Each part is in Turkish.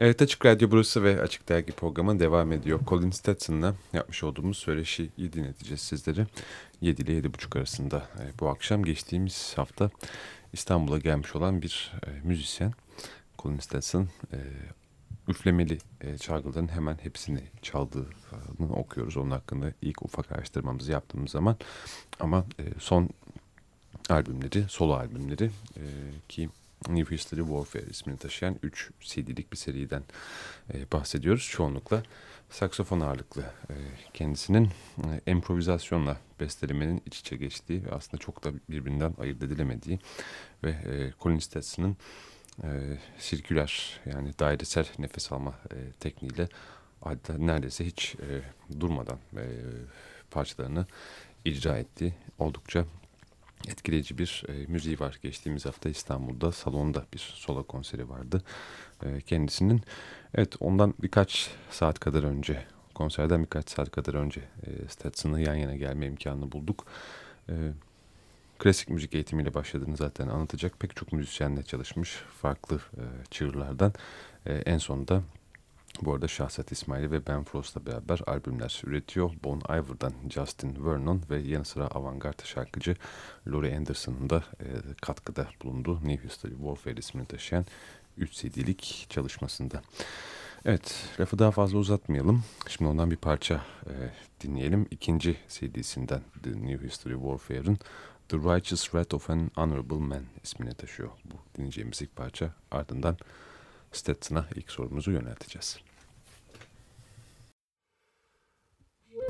Evet Açık Radyo burası ve Açık Dergi programı devam ediyor. Colin Stetson'la yapmış olduğumuz söyleşiyi dinleteceğiz sizlere. 7 ile 7.30 arasında e, bu akşam geçtiğimiz hafta İstanbul'a gelmiş olan bir e, müzisyen. Colin Stetson e, üflemeli çalgıların hemen hepsini çaldığını okuyoruz. Onun hakkında ilk ufak araştırmamızı yaptığımız zaman. Ama son albümleri, solo albümleri ki New History Warfare ismini taşıyan 3 CD'lik bir seriden e, bahsediyoruz. Çoğunlukla saksofon ağırlıklı e, kendisinin e, improvizasyonla bestelemenin iç içe geçtiği ve aslında çok da birbirinden ayırt edilemediği ve e, Colin Stetson'ın e, sirküler yani dairesel nefes alma e, tekniğiyle hatta neredeyse hiç e, durmadan e, parçalarını icra ettiği oldukça etkileyici bir e, müziği var. Geçtiğimiz hafta İstanbul'da salonda bir solo konseri vardı e, kendisinin. Evet ondan birkaç saat kadar önce konserden birkaç saat kadar önce e, Stetson'la yan yana gelme imkanını bulduk. E, klasik müzik eğitimiyle başladığını zaten anlatacak. Pek çok müzisyenle çalışmış farklı e, çığırlardan. E, en sonunda bu arada Şahsat İsmail ve Ben Frost'la beraber albümler üretiyor. Bon Iver'dan Justin Vernon ve yanı sıra avantgard şarkıcı Laurie Anderson'ın da e, katkıda bulunduğu New History Warfare ismini taşıyan 3 CD'lik çalışmasında. Evet, lafı daha fazla uzatmayalım. Şimdi ondan bir parça e, dinleyelim. İkinci CD'sinden The New History Warfare'ın The Righteous Wrath of an Honorable Man ismini taşıyor. Bu dinleyeceğimiz ilk parça ardından Stetson'a ilk sorumuzu yönelteceğiz.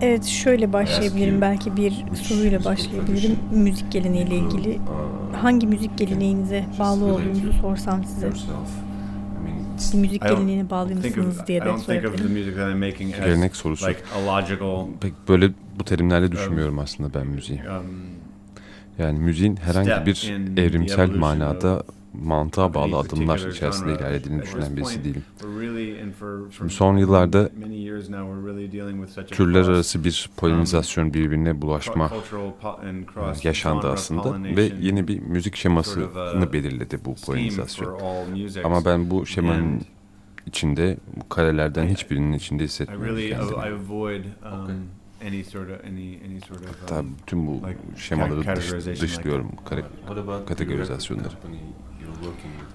Evet şöyle başlayabilirim. belki bir soruyla başlayabilirim. müzik geleneğiyle ilgili. hangi müzik geleneğinize bağlı olduğunuzu sorsam size bir müzik geleneğine bağlı mısınız diye de sorabilirim. Gelenek sorusu. Pek böyle bu terimlerle düşünmüyorum aslında ben müziği. Yani müziğin herhangi bir evrimsel manada mantığa bağlı adımlar içerisinde ilerlediğini düşünen birisi değilim. Şimdi son yıllarda türler arası bir polinizasyon birbirine bulaşma yaşandı aslında ve yeni bir müzik şemasını belirledi bu polinizasyon. Ama ben bu şemanın içinde bu karelerden hiçbirinin içinde hissetmiyorum kendimi. Um, Hatta um, bütün bu şemaları dış- dışlıyorum. Kare, kategorizasyonları.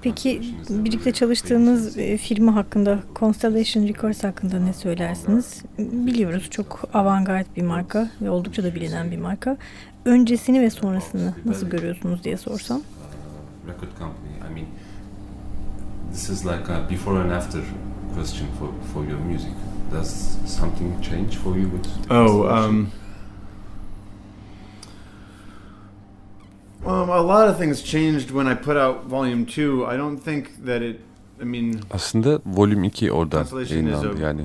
Peki birlikte çalıştığınız e, firma hakkında, Constellation Records hakkında ne söylersiniz? Biliyoruz çok avantgard bir marka ve oldukça da bilinen bir marka. Öncesini ve sonrasını nasıl görüyorsunuz diye sorsam. uh, record company. I mean, this is like a before and after question for for your music. Does something change for you with? Oh, um, um, a lot of things changed when I put out Volume Two. I don't think that it. I mean, Aslında Volüm 2 oradan yayınlandı. Yani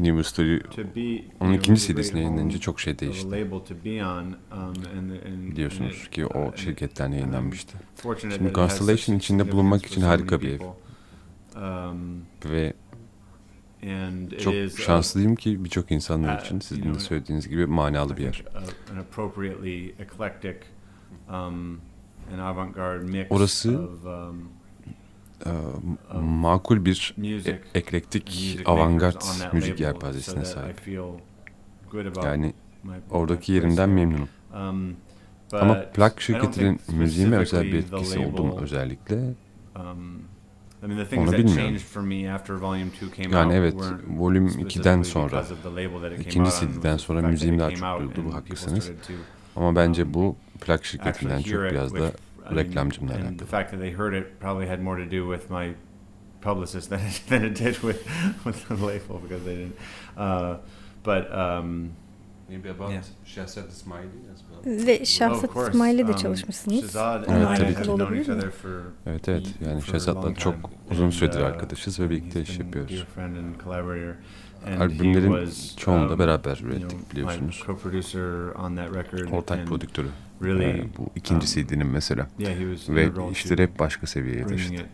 New Story to be. you onun ikinci CD'sine yayınlanınca çok şey değişti. label to be on, um, and, and, Biliyorsunuz ki uh, o and şirketten yayınlanmıştı. Şimdi Constellation içinde bulunmak için harika bir ev. Um, Ve and it çok şanslıyım ki birçok insanlar uh, için sizin de söylediğiniz gibi manalı bir yer. Um, Orası- Ee, makul bir e- eklektik avantgard müzik yelpazesine sahip. Yani oradaki yerimden memnunum. Um, Ama plak şirketinin müziğime özel bir etkisi oldu mu label, özellikle? Onu bilmiyorum. changed for me after Volume 2 came Yani evet, volüm specifically 2'den sonra, ikinci CD'den sonra müziğim daha çok duyuldu, bu haklısınız. Ama bence bu plak şirketinden çok biraz da reklamcımla and the fact that they heard it probably had more to do with my publicist than it, than it did with with the label because they didn't. Uh, but um, Maybe about Yeah. Shahzad Ismaili as well. Ve Şahsat course, İsmail'le de um, çalışmışsınız. And Evet, tabii ki. Olabilir mi? Evet evet yani for a Şehzat'la long çok uzun süredir uh, arkadaşız ve birlikte iş yapıyoruz. Albümlerin was, çoğunu da um, beraber ürettik biliyorsunuz. Ortak prodüktörü. Really, Ee, bu ikinci um, CD'nin mesela. yeah, he was Ve işleri hep başka seviyeye taşıdı. Yeah.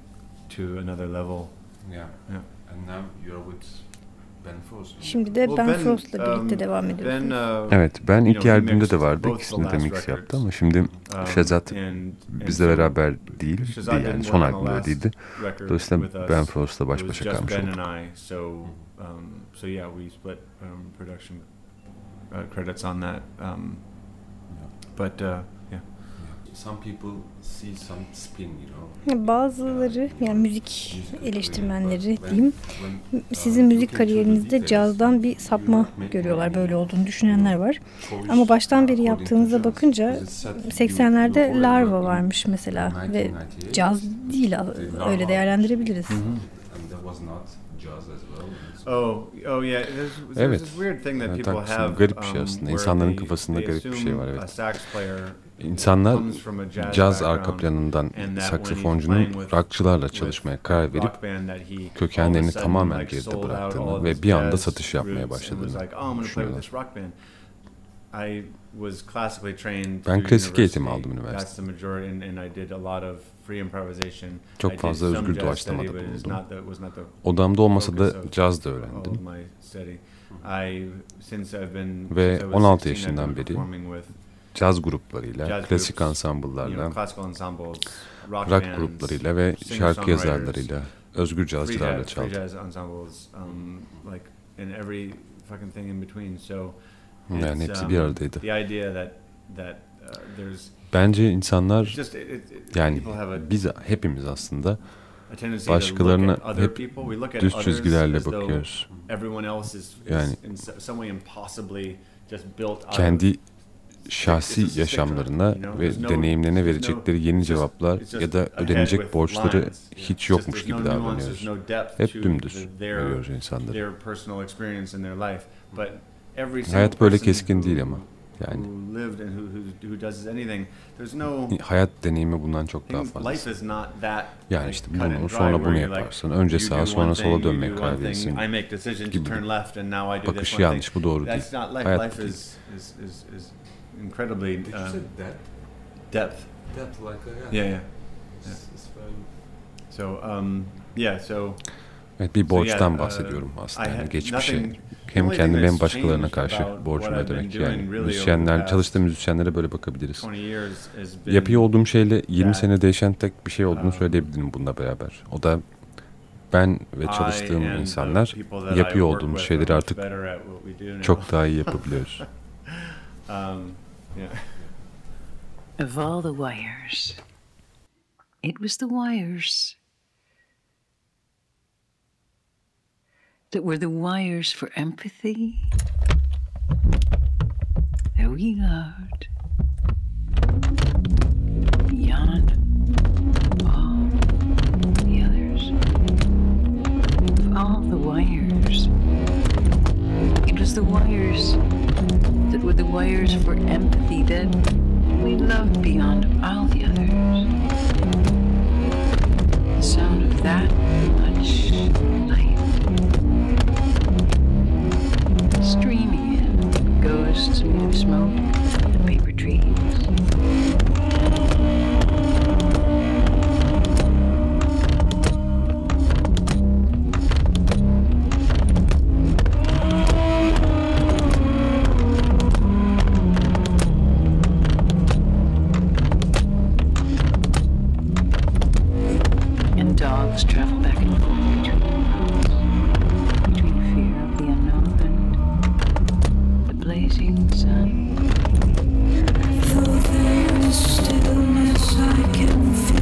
Yeah. And now you're with. Şimdi de Ben Ben, Frost'la birlikte um, devam ediyorsunuz. uh, Evet ben ilk albümde de vardı. İkisini de mix yaptı ama şimdi um, and bizle beraber değildi yani son albümde record Dolayısıyla. Ben Frost'la baş başa kalmış olduk. um, so yeah, we split um, production uh, credits on that. Um, but uh, Some people see some spin, you know. Bazıları yani müzik eleştirmenleri diyeyim when, uh, sizin müzik kariyerinizde cazdan bir sapma görüyorlar böyle olduğunu düşünenler var. Ama baştan beri yaptığınıza jazz. bakınca Because it's said you- 80'lerde you already Larva varmış mesela ve 1998, caz değil öyle değerlendirebiliriz. as well. Oh, oh Evet. this weird thing that Evet, people haklısın. have. Bu garip bir şey um, aslında. İnsanların kafasında garip bir şey var, evet. İnsanlar caz arka planından saksafoncunun rockçılarla çalışmaya karar verip kökenlerini tamamen geride bıraktığını ve bir anda satış yapmaya başladığını oh, düşünüyorlar. Ben klasik eğitim aldım üniversitede. Çok fazla özgür doğaçlamada bulundum. Odamda olmasa da caz da öğrendim. Ve since I was 16 16, I've yaşından beri Caz gruplarıyla, Jazz klasik groups, you classical ensembles, rock, rock bands, gruplarıyla ve şarkı yazarlarıyla, özgür cazcılarla ensembles, um, like. So Yani it's, hepsi um, bir aradaydı. The idea that that uh, Bence insanlar just it, it, yani a, biz hepimiz aslında başkalarına hep düz çizgilerle bakıyoruz. Yani- Kendi şahsi yaşamlarına ve deneyimlerine verecekleri yeni cevaplar ya da ödenecek borçları hiç yokmuş gibi davranıyoruz. Hep dümdüz görüyoruz insanları. Hayat böyle keskin değil ama. Yani who lived and who, who, who does anything, there's no hayat deneyimi bundan çok daha fazla. life is not that Yani işte bunu sonra bunu yaparsın. Önce sağa sonra sola decision to gibi. turn left and now I do this Bakışı one thing. yanlış bu doğru değil. That's not life. Hayat life değil. is, is, is, is incredibly Did you um, depth. That like a, Yeah, yeah. So, um, yeah, so Evet bir borçtan uh, bahsediyorum aslında. Yani geçmişe hem kendime hem başkalarına karşı borcum ödemek. Yani müzisyenler, çalıştığım müzisyenlere böyle bakabiliriz. 20 years has been Yapıyor olduğum şeyle 20 that, sene değişen tek bir şey olduğunu um, söyleyebilirim bununla beraber. O da Ben ve çalıştığım insanlar yapıyor olduğumuz şeyleri artık çok daha iyi yapabiliyoruz. Um, yeah. Of all the wires, it was the wires that were the wires for empathy that we loved beyond all the others. Of all the wires, it was the wires that were the wires for empathy that we loved beyond all the others. Blazing sun. Though there is stillness, I can feel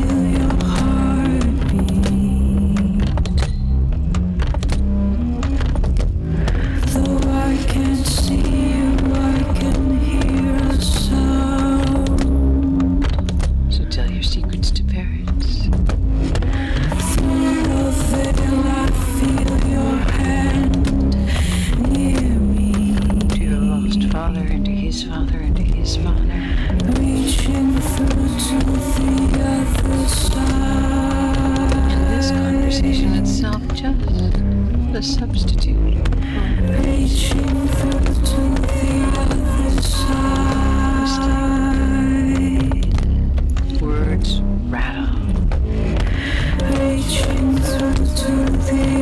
to the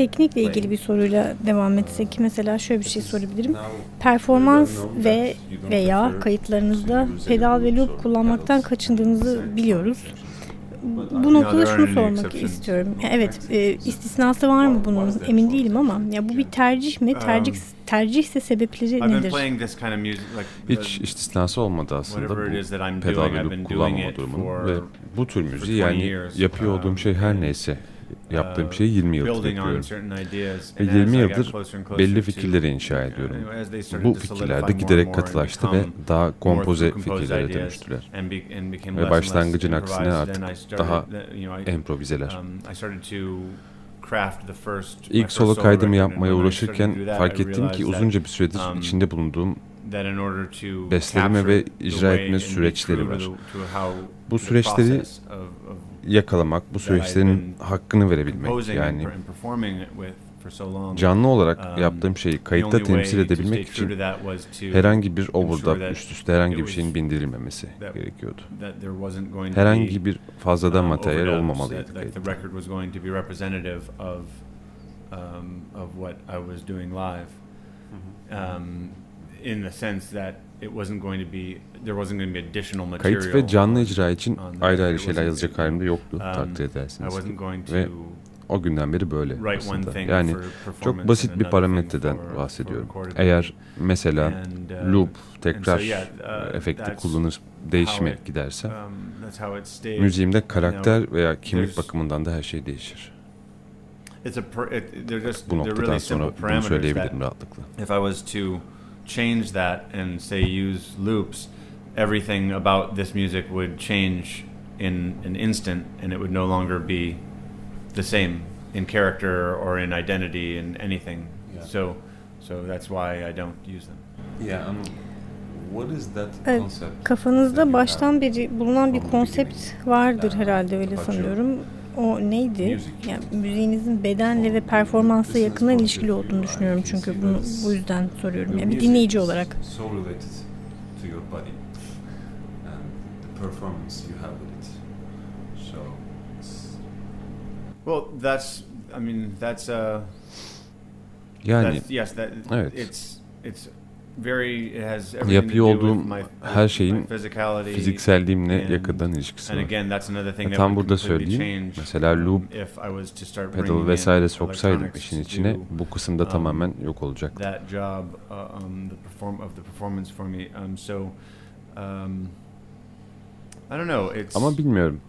Teknikle ilgili bir soruyla devam etsek mesela şöyle bir şey sorabilirim. Performans ve veya kayıtlarınızda pedal ve loop kullanmaktan kaçındığınızı biliyoruz. Bu noktada şunu sormak istiyorum. Evet, e, istisnası var mı bunun emin değilim ama ya bu bir tercih mi? Tercih tercihse sebepleri nedir? Hiç the- istisnası olmadı aslında bu pedal ve loop durumunun for- ve bu tür müziği 20 yani yapıyor olduğum um, şey her neyse yaptığım uh, şey 20 yıldır yapıyorum. Ve And as 20 I got yıldır belli fikirleri inşa ediyorum. Bu fikirler de giderek katılaştı ve daha kompoze fikirlere dönüştüler. Ve başlangıcın aksine artık daha Improvizeler. um, İlk solo kaydımı yapmaya uğraşırken fark ettim ki uzunca bir süredir um, içinde bulunduğum besteleme ve icra etme süreçleri var. Bu süreçleri yakalamak, bu been hakkını verebilmek. Yani canlı olarak Um, yaptığım şeyi kayıtta temsil edebilmek için herhangi bir overdub, üst üste herhangi bir şeyin bindirilmemesi gerekiyordu. Herhangi bir fazladan um, materyal olmamalıydı kayıtta. um, um, in the sense that it wasn't going to be there wasn't going to be additional material. Kayıt ve canlı icra için ayrı ayrı şeyler yazacak halimde yoktu um, takdir edersiniz. Ve o günden beri böyle aslında. Yani çok basit bir parametreden bahsediyorum. Eğer mesela uh, loop, tekrar uh, efekti that's kullanır, it- giderse um, müziğimde karakter veya kimlik bakımından da her şey değişir. Bu noktadan sonra bunu söyleyebilirim rahatlıkla. If I was to change that and say use loops, everything about this music would change in an instant, and it would no longer be the same in character or in identity and anything. Yeah. So, so that's why I don't use them. Yeah, um, What is that concept? Kafanızda baştan beri bulunan bir konsept vardır herhalde öyle About your sanıyorum. O neydi? Yani müziğinizin bedenle ve performansla yakından ilişkili olduğunu düşünüyorum çünkü bunu bu yüzden soruyorum. Yani bir dinleyici olarak. So related to your body and the performance you have with it. So it's Well, that's. I mean, that's. Uh, Yani that's, yes, that. Evet. It's it's very. It has everything Yapıyor olduğum her şeyin fizikselliğimle yakından ilişkisi var. E, tam burada söyleyeyim. Mesela loop, Pedal vesaire soksaydım işin içine bu kısımda um, tamamen yok olacaktı. uh, um. Um, so, I don't know. It's Ama bilmiyorum.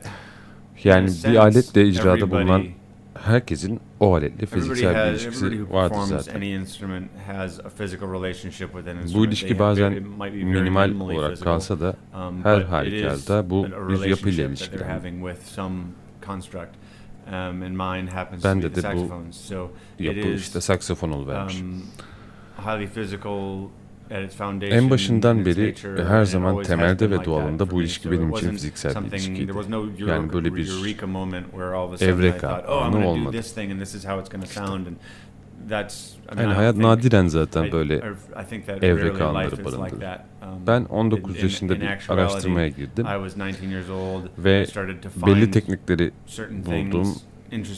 Yani bir aletle icrada bulunan herkesin o aletle fiziksel bir ilişkisi performs zaten. Bu ilişki bazen minimal olarak kalsa da um, her halükarda bu bir yapıyla construct. Um, and mine happens Bende to be the de bu Yapı işte saksafon oluvermiş. um, highly physical. En başından beri her zaman temelde ve doğalında bu ilişki benim için fiziksel bir ilişkiydi. Yani böyle bir evreka thought, oh, I'm anı going to do olmadı. this thing and this is how it's going to sound and that's I mean, Yani hayat nadiren zaten böyle evreka anları life is like barındırır. that. Um, Ben in- 19 in- yaşında bir araştırmaya girdim I was 19 years old. ve belli teknikleri certain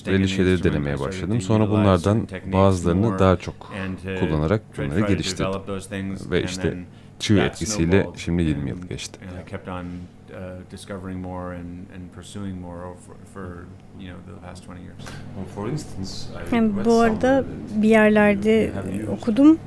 belli şeyleri denemeye başladım. Sonra bunlardan bazılarını daha çok and to kullanarak bunları geliştirdim. Ve işte çığ etkisiyle şimdi 20 yıl geçti. Uh, discovering more and, and pursuing more over, for you know the past 20 years. well, for instance, I Yani read bu arada somewhere bir yerlerde okudum.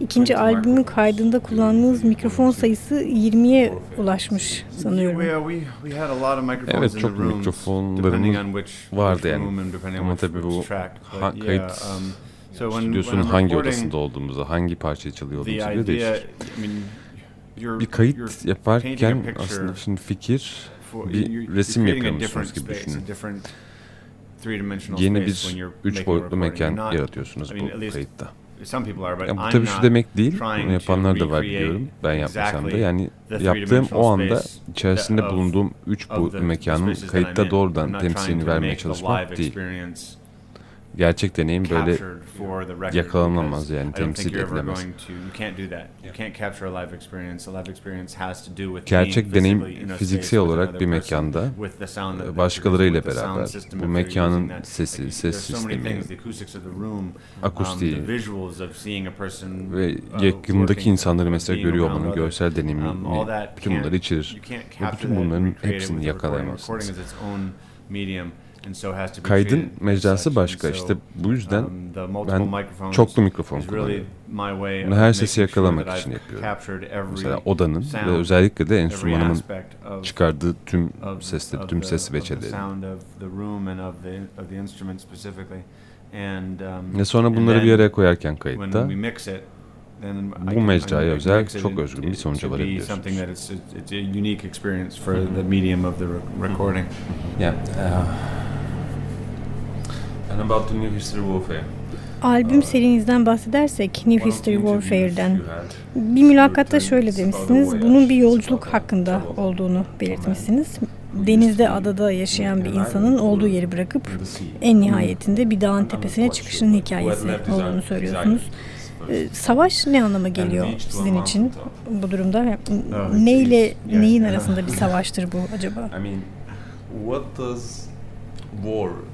İkinci albümün kaydında kullandığınız mikrofon sayısı 20'ye ulaşmış sanıyorum. Yeah, we we had a lot of microphones Evet, in çok mikrofonlarımız depending on which, vardı yani. room and depending Ama which, tabii bu track. ha- kayıt um, so when, stüdyosunun hangi recording, odasında olduğumuza, hangi parçayı çalıyor göre idea, değişir. Bir kayıt yaparken aslında şimdi fikir bir resim yapıyormuşsunuz gibi düşünün. Yeni bir üç boyutlu mekan yaratıyorsunuz bu kayıtta. Yani bu tabii şu demek değil, bunu yapanlar da var biliyorum. Ben yapmasam da yani yaptığım o anda içerisinde bulunduğum üç boyutlu mekanın kayıtta doğrudan temsilini vermeye çalışmak değil. Gerçek deneyim böyle yakalanamaz yani temsil edilemez. Gerçek deneyim fiziksel olarak bir mekanda e, başkalarıyla beraber. bu mekanın sesi, ses sistemi, akustiği um, ve uh, yakındaki insanları mesela görüyor olmanın görsel Um, that bütün bunları içerir. Ve bütün bunların hepsini yakalayamazsınız. Medium Kaydın mecrası başka. İşte bu yüzden um, ben çoklu mikrofon kullanıyorum. Bunu her sesi yakalamak için yapıyorum. Mesela odanın ve özellikle de enstrümanımın çıkardığı tüm sesleri, tüm ses veçeleri. um, Ve sonra bunları bir araya koyarken kayıtta bu mecraya özel çok özgün bir sonuca varabiliyorsunuz. something that it's it's a unique experience for the medium of the re- recording. Yeah. Uh, and about the new history warfare. Albüm serinizden bahsedersek New History Warfare'den. bir mülakatta şöyle demişsiniz. Bunun bir yolculuk hakkında olduğunu belirtmişsiniz. Denizde, adada yaşayan bir insanın olduğu yeri bırakıp en nihayetinde bir dağın tepesine çıkışının hikayesi olduğunu söylüyorsunuz. Ee, Savaş ne anlama geliyor sizin için? bu durumda? Neyle neyin arasında bir savaştır bu acaba? I mean, what does war uh,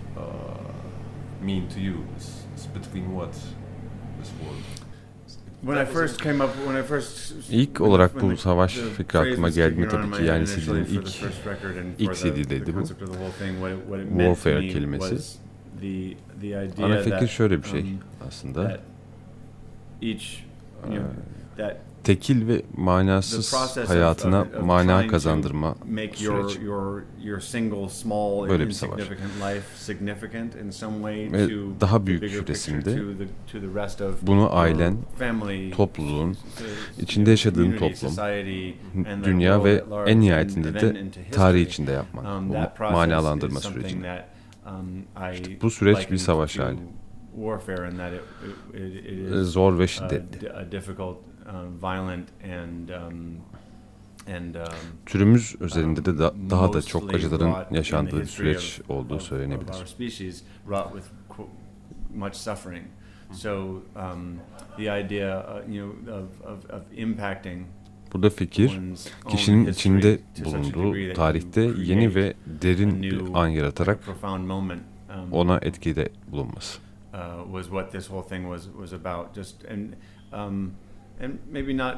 mean to you? It's, it's between what? This war. When I first came up, when I first İlk olarak bu savaş fikri aklıma geldiğinde kicking tabii ki yani CD'nin ilk ilk CD'deydi bu. Warfare me kelimesi. ana fikir şöyle bir şey um, aslında. that Tekil ve manasız of- hayatına of- of mana kazandırma süreci. your your Böyle bir savaş. Ve daha büyük resimde to the to the bunu ailen, family, topluluğun, to- içinde yaşadığın toplum, dünya ve en nihayetinde de tarih içinde yapmak. Um, Bu manalandırma sürecini. um, İşte bu süreç bir savaş hali. Zor ve a, şiddetli. Uh, violent and um, and um, Türümüz üzerinde de da- daha da çok acıların yaşandığı süreç olduğu söylenebilir. our species, wrought with qu- much suffering. So um, the idea, uh, you know, of, of, of impacting Burada fikir kişinin içinde bulunduğu tarihte yeni ve derin bir an yaratarak. Um, ona etkide bulunması. And maybe not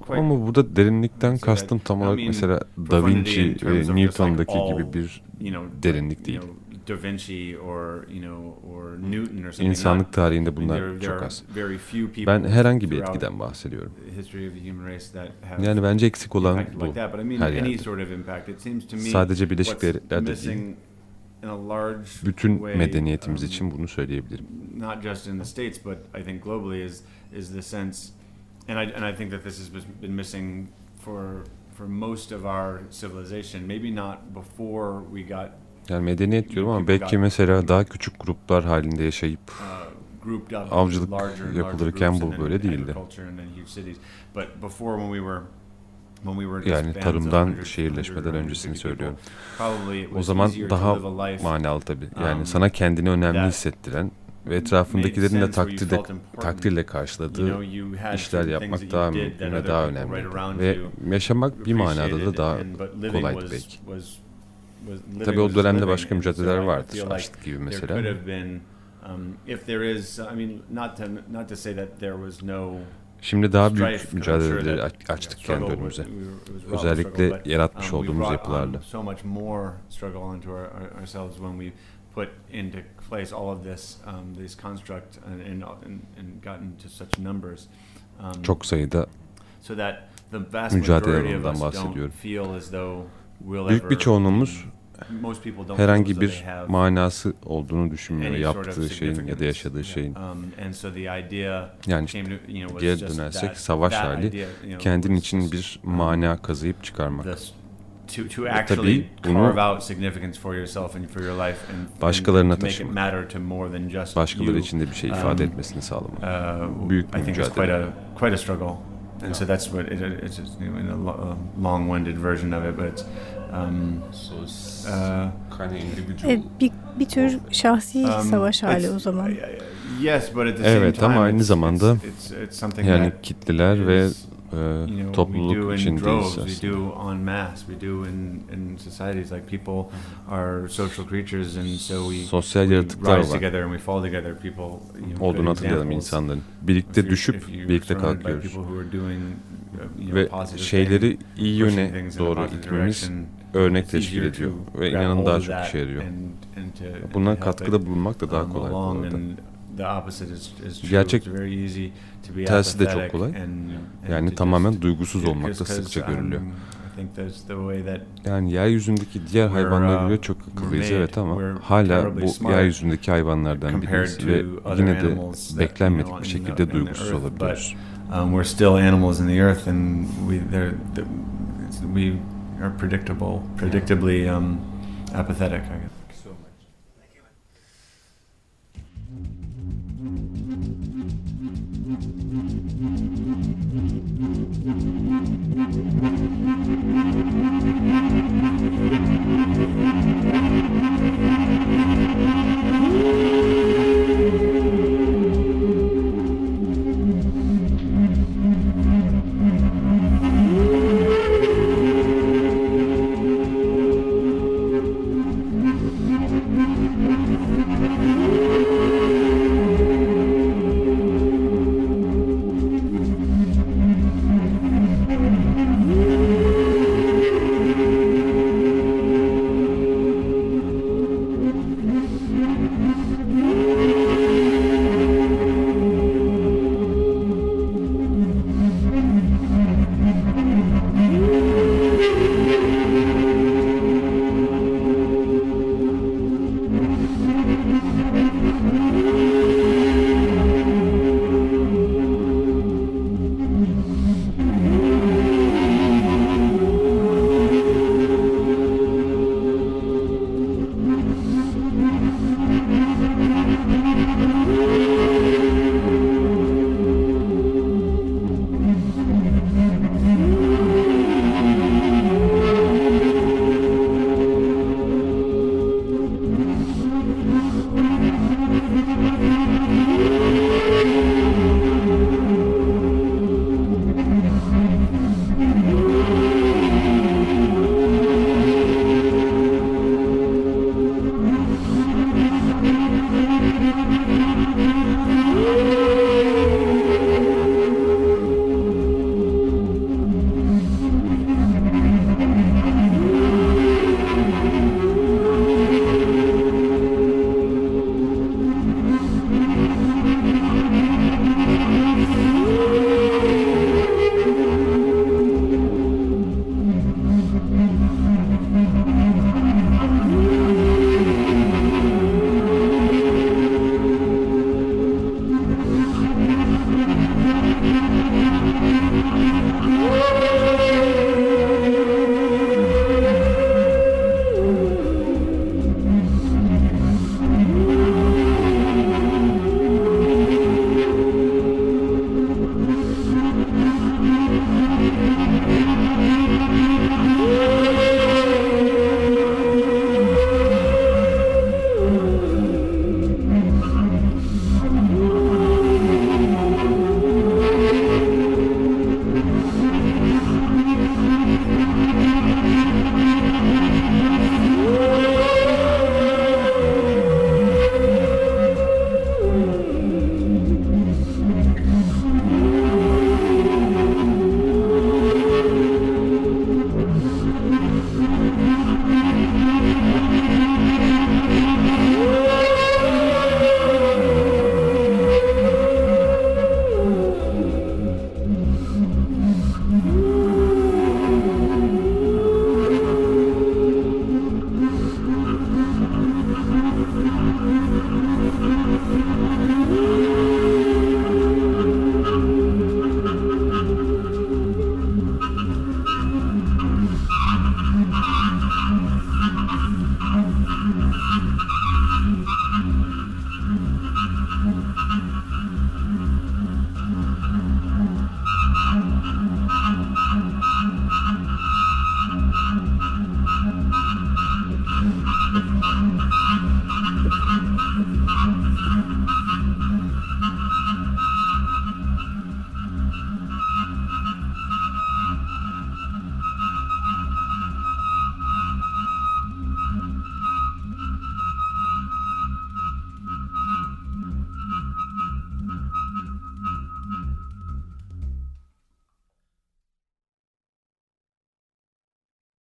quite Ama burada derinlikten kastım tam olarak mesela Da Vinci ve Newton'daki gibi bir you know derinlik değil. Da Vinci or you know or Newton or something. İnsanlık tarihinde bunlar çok az. very few people Ben herhangi bir etkiden bahsediyorum. Yani bence eksik olan bu. like that. But I mean, her any yerde. sort of impact. It seems to me Sadece Birleşik Devletler'de değil, missing in a large bütün way, medeniyetimiz um, için bunu söyleyebilirim. not just in the states, but I think globally is is the sense, and I and I think that this has been- missing for for most of our civilization. Maybe not before we got Yani medeniyet diyorum ama belki mesela daha küçük gruplar halinde yaşayıp uh, Avcılık yapılırken bu böyle değildi. agriculture and then huge cities. But before when we were when we were just Yani tarımdan 100, şehirleşmeden 100, öncesini 150 people, söylüyorum. O zaman daha manalı tabii. Yani um, sana kendini önemli hissettiren ve etrafındakilerin de takdirde, takdirle karşıladığı işler yapmak daha ve daha around Ve yaşamak bir manada da daha kolaydı belki. Tabii o dönemde başka mücadeleler vardır. Açlık gibi mesela. Şimdi daha büyük mücadeleleri açtık kendi önümüze. Özellikle yaratmış um, olduğumuz yapılarla. Place all of this, um, these constructs and, and, and, and gotten to such numbers. Um, Çok sayıda so that the vast mücadele majority of alanından us don't bahsediyorum. feel as though we'll büyük bir ever- çoğunluğumuz most people don't feel as herhangi though bir they have manası olduğunu düşünmüyor any sort of yaptığı şeyin ya da significance. yaşadığı şeyin. Um, and so the idea Yani işte came to, you know, was geri just dönersek that- savaş that hali idea, you know, kendin was için just, bir um, mana kazıyıp çıkarmak. the to, to actually bunu carve out significance for yourself and for your life and, and başkalarına it taşımak. matter to more than just Başkaları you. için de bir şey Um, ifade etmesini sağlamak. Uh, Büyük I bir think it's quite a quite a struggle, and so that's what it, it's just, you know, in a, lo- a long-winded version of it, but it's um, So it's uh, kind of individual. Evet, bir, bir tür şahsi um, savaş hali it's- o zaman. uh, Yes, but at the Evet, same ama time, aynı it's- zamanda it's, it's, it's something Yani that kitleler ve e, topluluk in için droves, değil we aslında. Sosyal yaratıklar var. Olduğunu hatırlayalım insanların. Birlikte düşüp birlikte kalkıyoruz. uh, Ve şeyleri iyi yöne doğru itmemiz örnek teşkil ediyor. Ve inanın daha çok işe yarıyor. Buna katkıda bulunmak da daha um, kolay bu arada. And the opposite is, is true. Gerçek It's very easy to be tersi de çok kolay. Yani tamamen duygusuz olmak da sıkça um, görülüyor. That Yani yeryüzündeki diğer hayvanlara uh, göre çok we're akıllıyız evet ama hala bu yeryüzündeki hayvanlardan biriyiz ve yine de beklenmedik bir şekilde duygusuz olabiliyoruz. um, we're still animals in the earth, and we we are predictable, predictably um, apathetic. I guess.